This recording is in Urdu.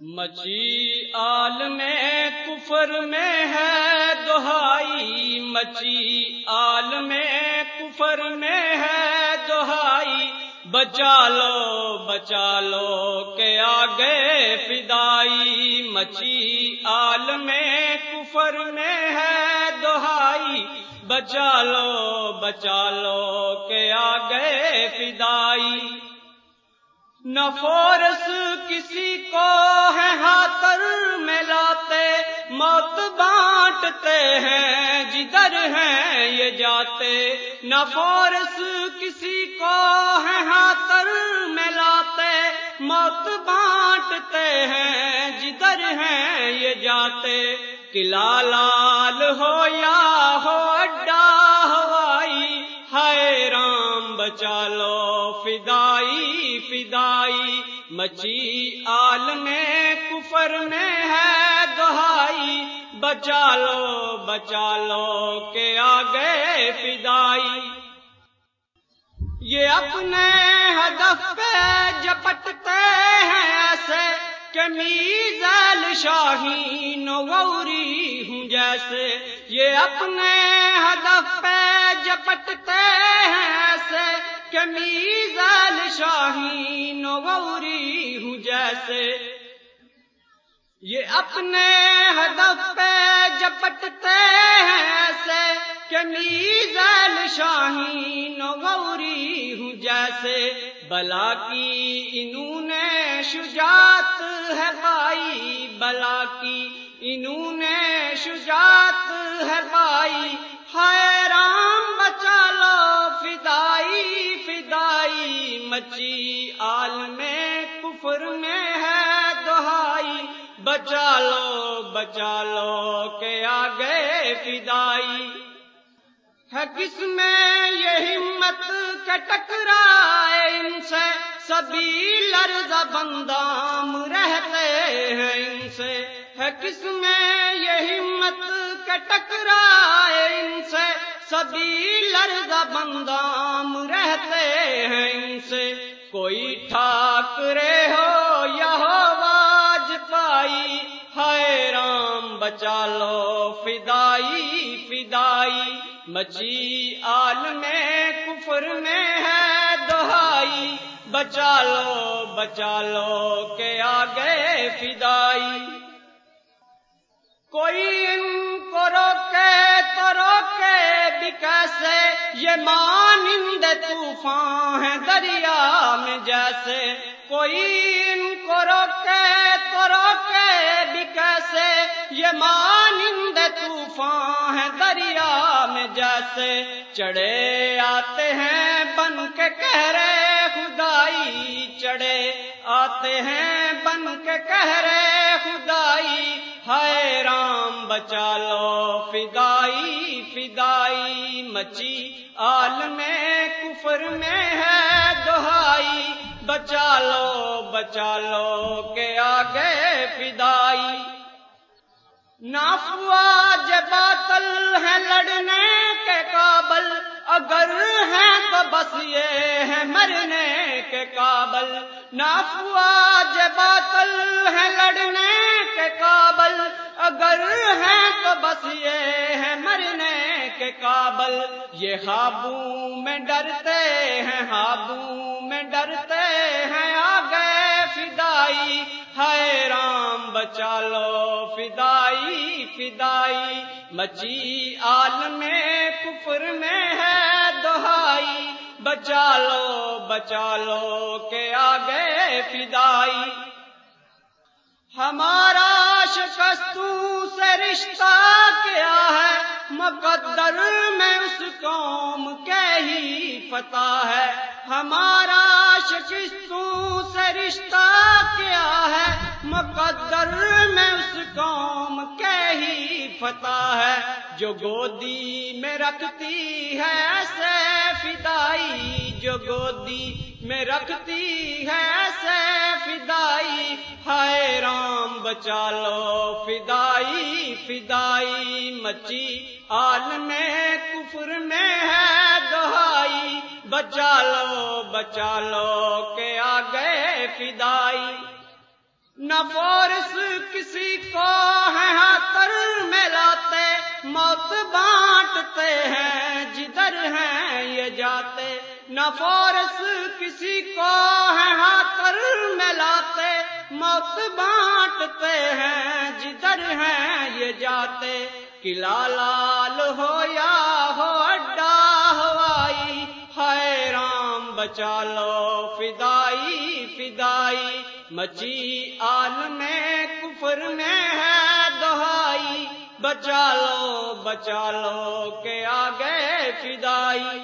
مچی آل میں کفر میں ہے، دہائی مچی آل میں کفر میں ہے، دہائی بچا لو بچا لو کہ آگے فدائی مچی آل میں کفر میں ہے، دہائی بچا لو بچا لو کہ آگے فدائی نہ فورس کسی کو ہے ہاتر میں لاتے موت بانٹتے ہیں، جدھر ہیں یہ جاتے۔ نہ فورس کسی کو ہے ہاتر میں لاتے موت بانٹتے ہیں، جدھر ہیں یہ جاتے۔ قلعہ لال ہو یا ہو رام بچا لو فدائی فدائی۔ مچی آل میں کفر میں ہے دہائی۔ بچا لو بچا لو کہ آگے فدائی۔ یہ اپنے ہدف پہ جپٹتے ہیں ایسے کہ میزل شاہین غوری ہوں جیسے۔ یہ اپنے ہدف پہ جپٹتے ہیں ایسے کہ میزل شاہین غوری ہوں جیسے۔ یہ اپنے ہدف پہ جپٹتے ہیں ایسے کہ میزل شاہین غوری ہوں جیسے۔ بلا کی انہوں نے شجاعت ہے پائی بلا کی انہوں نے شجاعت ہے پائی مچی آل میں کفر میں ہے دہائی۔ بچا لو بچا لو کہ آگے فدائی۔ ہے کس میں یہ ہمت کے ٹکرائے ان سے؟ سبھی لرز بندام رہتے ہیں ان سے۔ ہے کس میں یہ ہمت کے ٹکرائے سبھی لرز بندام رہتے ہیں ان سے۔ کوئی ٹھاکرے ہو یا ہو واج پائی ہائے رام بچا لو، فدائی فدائی۔ مچی آل میں، کفر میں ہے دہائی۔ بچا لو بچا لو کہ آگے فدائی۔ کوئی ان کیسے یہ مانند طوفان ہے دریا میں جیسے؟ کوئی ان کو روکے تو روکے بھی کیسے؟ یہ مانند طوفان ہے دریا میں جیسے؟ چڑھے آتے ہیں بن کے کہہ رہے خدائی چڑھے آتے ہیں بن کے کہہ رہے خدائی ہائے رام، بچا لو۔ فدائی فدائی، مچی۔ آل میں کفر میں ہے دہائی۔ بچا لو بچا لو کہ آگے فدائی۔ نافوا جب باطل ہے لڑنے کے قابل۔ اگر ہیں تو بس یہ ہے مرنے کے قابل۔ نافوا جب باطل ہے لڑنے کے قابل۔ اگر ہیں تو بس یہ ہے مرنے کے قابل۔ یہ ہابوں میں ڈرتے ہیں ہابوں میں ڈرتے ہیں۔ آگے فدائی ہائے رام بچا لو۔ فدائی فدائی۔ مچی آل میں کفر میں ہے دہائی۔ بچا لو بچا لو کہ آگے فدائی۔ ہمارا شکستوں سے رشتہ کیا ہے؟ مقدر میں اس قوم کے ہی فتح ہے۔ ہمارا شکستوں سے رشتہ کیا ہے؟ مقدر میں اس قوم کے ہی فتح ہے۔ جو گودی میں رکھتی ہے، ایسے فدائی جو گودی میں رکھتی ہے ایسے فدائی۔ ہائے رام، بچا لو فدائی فدائی۔ مچی آل میں، کفر میں ہے دہائی۔ بچا لو بچا لو کہ آ گئے فدائی۔ نہ فورس کسی کو ہے ہاتر میں لاتے، موت بانٹتے ہیں، جدھر ہیں یہ جاتے۔ نہ کسی کو ہے ہاتر میں لاتے موت بانٹتے ہیں، جدھر ہیں یہ جاتے۔ قلعہ لال ہو یا ہو اڈا ہوائی ہائے رام بچا لو فدائی فدائی۔ مچی آل میں کفر میں ہے دہائی۔ بچا لو بچا لو کہ آ گئے فدائی۔